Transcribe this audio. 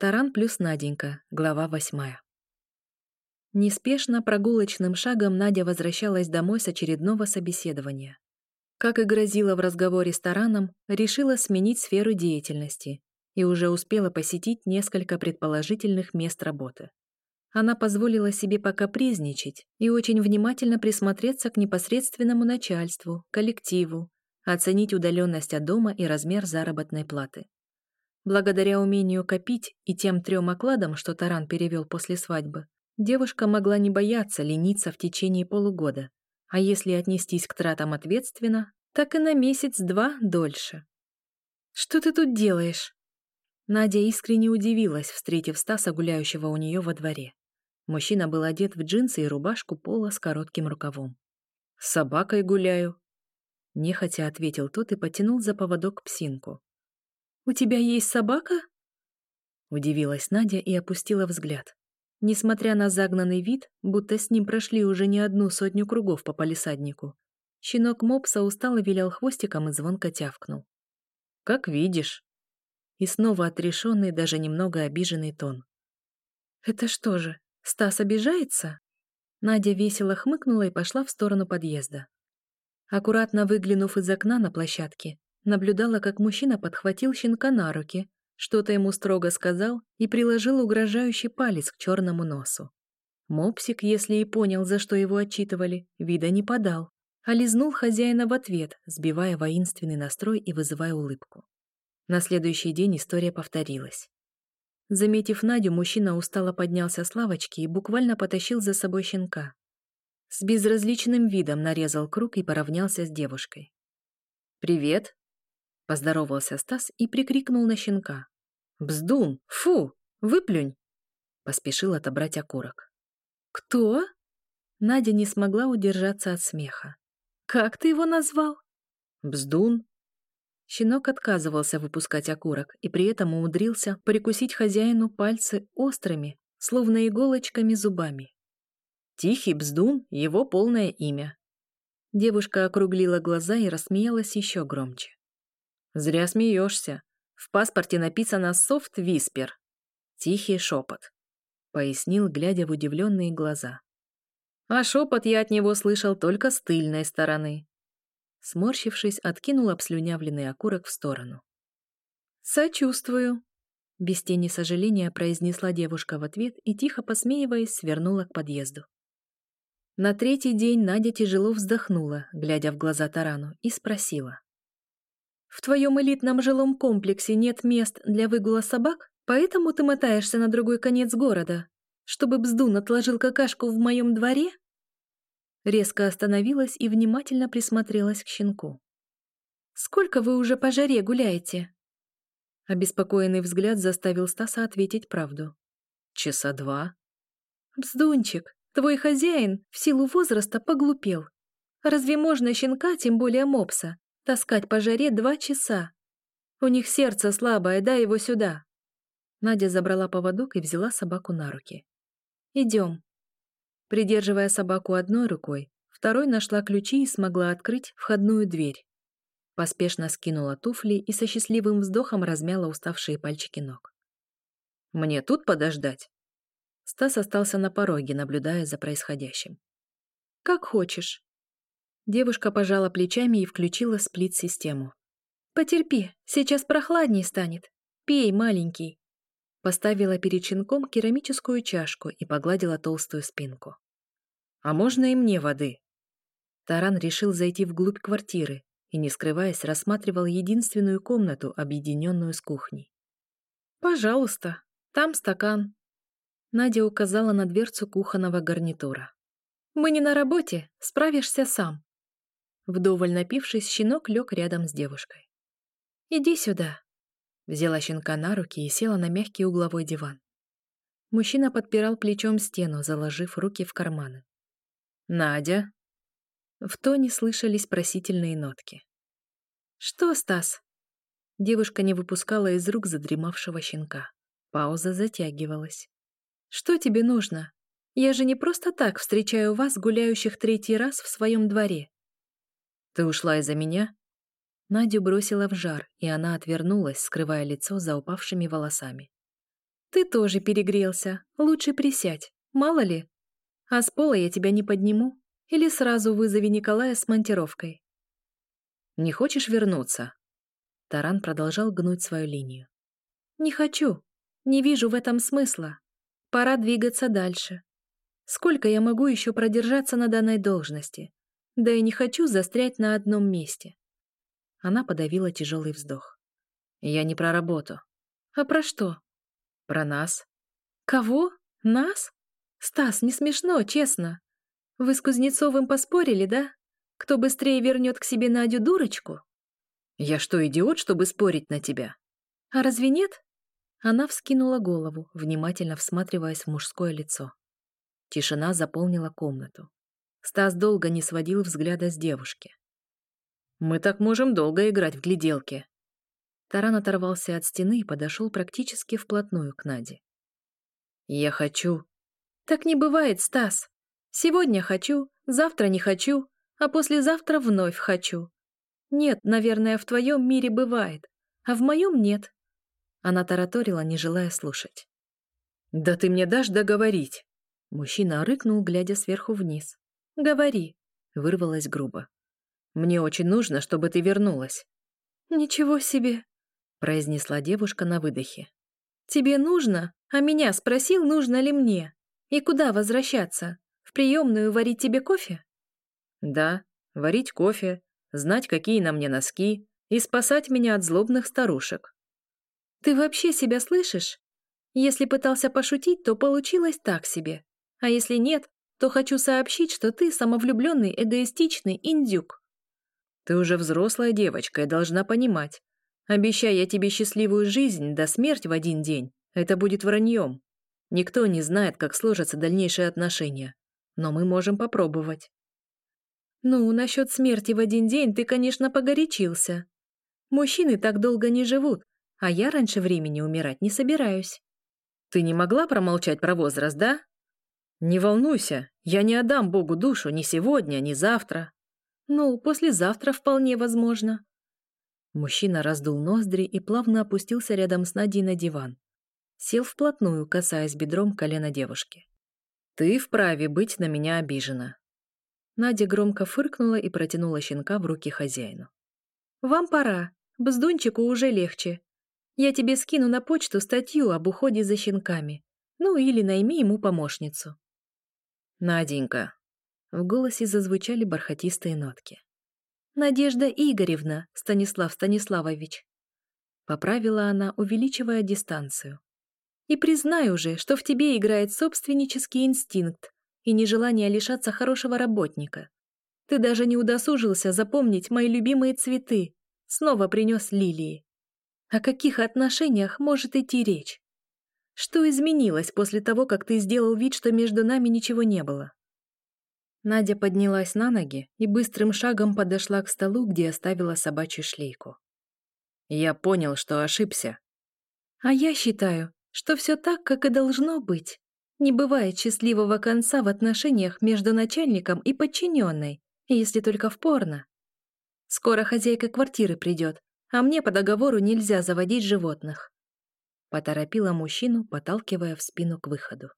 Таран плюс Наденька, глава восьмая. Неспешно прогулочным шагом Надя возвращалась домой с очередного собеседования. Как и грозила в разговоре с Тараном, решила сменить сферу деятельности и уже успела посетить несколько предположительных мест работы. Она позволила себе покапризничать и очень внимательно присмотреться к непосредственному начальству, коллективу, оценить удаленность от дома и размер заработной платы. Благодаря умению копить и тем трем окладам, что Таран перевел после свадьбы, девушка могла не бояться лениться в течение полугода, а если отнестись к тратам ответственно, так и на месяц-два дольше. «Что ты тут делаешь?» Надя искренне удивилась, встретив Стаса, гуляющего у нее во дворе. Мужчина был одет в джинсы и рубашку пола с коротким рукавом. «С собакой гуляю», — нехотя ответил тот и потянул за поводок псинку. «У тебя есть собака?» Удивилась Надя и опустила взгляд. Несмотря на загнанный вид, будто с ним прошли уже не одну сотню кругов по палисаднику, щенок мопса устало вилял хвостиком и звонко тявкнул. «Как видишь». И снова отрешенный, даже немного обиженный тон. «Это что же, Стас обижается?» Надя весело хмыкнула и пошла в сторону подъезда. Аккуратно выглянув из окна на площадке, наблюдала, как мужчина подхватил щенка на руки, что-то ему строго сказал и приложил угрожающий палец к черному носу. Мопсик, если и понял, за что его отчитывали, вида не подал, а лизнул хозяина в ответ, сбивая воинственный настрой и вызывая улыбку. На следующий день история повторилась. Заметив Надю, мужчина устало поднялся с лавочки и буквально потащил за собой щенка. С безразличным видом нарезал круг и поравнялся с девушкой. «Привет!» Поздоровался Стас и прикрикнул на щенка. «Бздун! Фу! Выплюнь!» Поспешил отобрать окурок. «Кто?» Надя не смогла удержаться от смеха. «Как ты его назвал?» «Бздун». Щенок отказывался выпускать окурок и при этом умудрился прикусить хозяину пальцы острыми, словно иголочками зубами. Тихий Бздун — его полное имя. Девушка округлила глаза и рассмеялась еще громче. Зря смеешься. В паспорте написано «Софт Виспер». Тихий шепот. Пояснил, глядя в удивленные глаза. А шепот я от него слышал только с тыльной стороны. Сморщившись, откинул обслюнявленный окурок в сторону. «Сочувствую», — без тени сожаления произнесла девушка в ответ и, тихо посмеиваясь, свернула к подъезду. На третий день Надя тяжело вздохнула, глядя в глаза Тарану, и спросила. В твоем элитном жилом комплексе нет мест для выгула собак, поэтому ты мотаешься на другой конец города, чтобы Бздун отложил какашку в моем дворе?» Резко остановилась и внимательно присмотрелась к щенку. «Сколько вы уже по жаре гуляете?» Обеспокоенный взгляд заставил Стаса ответить правду. «Часа два». «Бздунчик, твой хозяин в силу возраста поглупел. Разве можно щенка, тем более мопса, Таскать по жаре два часа. У них сердце слабое, дай его сюда. Надя забрала поводок и взяла собаку на руки. Идем. Придерживая собаку одной рукой, второй нашла ключи и смогла открыть входную дверь. Поспешно скинула туфли и со счастливым вздохом размяла уставшие пальчики ног. «Мне тут подождать?» Стас остался на пороге, наблюдая за происходящим. «Как хочешь», Девушка пожала плечами и включила сплит-систему. «Потерпи, сейчас прохладней станет. Пей, маленький». Поставила перед щенком керамическую чашку и погладила толстую спинку. «А можно и мне воды?» Таран решил зайти вглубь квартиры и, не скрываясь, рассматривал единственную комнату, объединенную с кухней. «Пожалуйста, там стакан». Надя указала на дверцу кухонного гарнитура. «Мы не на работе, справишься сам». Вдоволь напившись, щенок лег рядом с девушкой. «Иди сюда», — взяла щенка на руки и села на мягкий угловой диван. Мужчина подпирал плечом стену, заложив руки в карманы. «Надя?» В тоне слышались просительные нотки. «Что, Стас?» Девушка не выпускала из рук задремавшего щенка. Пауза затягивалась. «Что тебе нужно? Я же не просто так встречаю вас, гуляющих третий раз в своем дворе. «Ты ушла из-за меня?» Надю бросила в жар, и она отвернулась, скрывая лицо за упавшими волосами. Ты тоже перегрелся. Лучше присядь. Мало ли. А с пола я тебя не подниму. Или сразу вызови Николая с монтировкой. Не хочешь вернуться? Таран продолжал гнуть свою линию. Не хочу. Не вижу в этом смысла. Пора двигаться дальше. Сколько я могу еще продержаться на данной должности? Да и не хочу застрять на одном месте. Она подавила тяжелый вздох. Я не про работу. А про что? Про нас. Кого? Нас? Стас, не смешно, честно. Вы с Кузнецовым поспорили, да? Кто быстрее вернет к себе Надю дурочку? Я что, идиот, чтобы спорить на тебя? А разве нет? Она вскинула голову, внимательно всматриваясь в мужское лицо. Тишина заполнила комнату. Стас долго не сводил взгляда с девушки. «Мы так можем долго играть в гляделки». Таран оторвался от стены и подошел практически вплотную к Наде. «Я хочу...» «Так не бывает, Стас. Сегодня хочу, завтра не хочу, а послезавтра вновь хочу. Нет, наверное, в твоем мире бывает, а в моем нет». Она тараторила, не желая слушать. «Да ты мне дашь договорить?» Мужчина рыкнул, глядя сверху вниз. «Говори», — вырвалась грубо. «Мне очень нужно, чтобы ты вернулась». «Ничего себе», — произнесла девушка на выдохе. «Тебе нужно? А меня спросил, нужно ли мне? И куда возвращаться? В приемную варить тебе кофе?» «Да, варить кофе, знать, какие на мне носки, и спасать меня от злобных старушек». «Ты вообще себя слышишь? Если пытался пошутить, то получилось так себе. А если нет, то хочу сообщить, что ты самовлюбленный, эгоистичный индюк. Ты уже взрослая девочка и должна понимать. Обещай я тебе счастливую жизнь да смерть в один день, это будет враньем. Никто не знает, как сложатся дальнейшие отношения. Но мы можем попробовать. Ну, насчет смерти в один день ты, конечно, погорячился. Мужчины так долго не живут, а я раньше времени умирать не собираюсь. Ты не могла промолчать про возраст, да? «Не волнуйся, я не отдам Богу душу ни сегодня, ни завтра». «Ну, послезавтра вполне возможно». Мужчина раздул ноздри и плавно опустился рядом с Надей на диван. Сел вплотную, касаясь бедром колена девушки. «Ты вправе быть на меня обижена». Надя громко фыркнула и протянула щенка в руки хозяину. «Вам пора. Бздунчику уже легче. Я тебе скину на почту статью об уходе за щенками. Ну или найми ему помощницу». «Наденька». В голосе зазвучали бархатистые нотки. «Надежда Игоревна, Станислав Станиславович». Поправила она, увеличивая дистанцию. «И признай уже, что в тебе играет собственнический инстинкт и нежелание лишаться хорошего работника. Ты даже не удосужился запомнить мои любимые цветы, снова принес лилии. О каких отношениях может идти речь? Что изменилось после того, как ты сделал вид, что между нами ничего не было?» Надя поднялась на ноги и быстрым шагом подошла к столу, где оставила собачью шлейку. «Я понял, что ошибся». «А я считаю, что все так, как и должно быть. Не бывает счастливого конца в отношениях между начальником и подчиненной, если только в порно. Скоро хозяйка квартиры придет, а мне по договору нельзя заводить животных поторопила мужчину, подталкивая в спину к выходу.